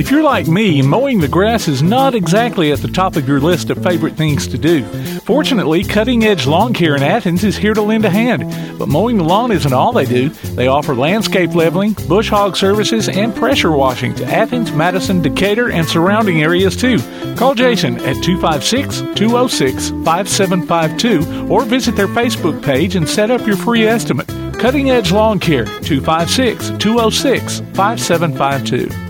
If you're like me, mowing the grass is not exactly at the top of your list of favorite things to do. Fortunately, Cutting Edge Lawn Care in Athens is here to lend a hand. But mowing the lawn isn't all they do. They offer landscape leveling, bush hog services, and pressure washing to Athens, Madison, Decatur, and surrounding areas too. Call Jason at 256 206 5752 or visit their Facebook page and set up your free estimate. Cutting Edge Lawn Care, 256 206 5752.